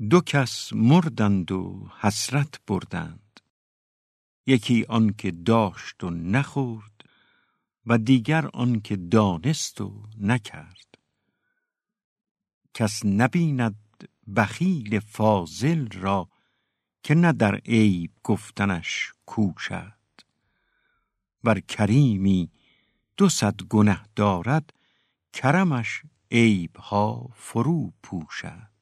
دو کس مردند و حسرت بردند. یکی آنکه داشت و نخورد و دیگر آنکه دانست و نکرد. کس نبیند بخیل فاضل را که نه در عیب گفتنش کوشد. ور کریمی دو صد گنه دارد کرمش عیبها فرو پوشد.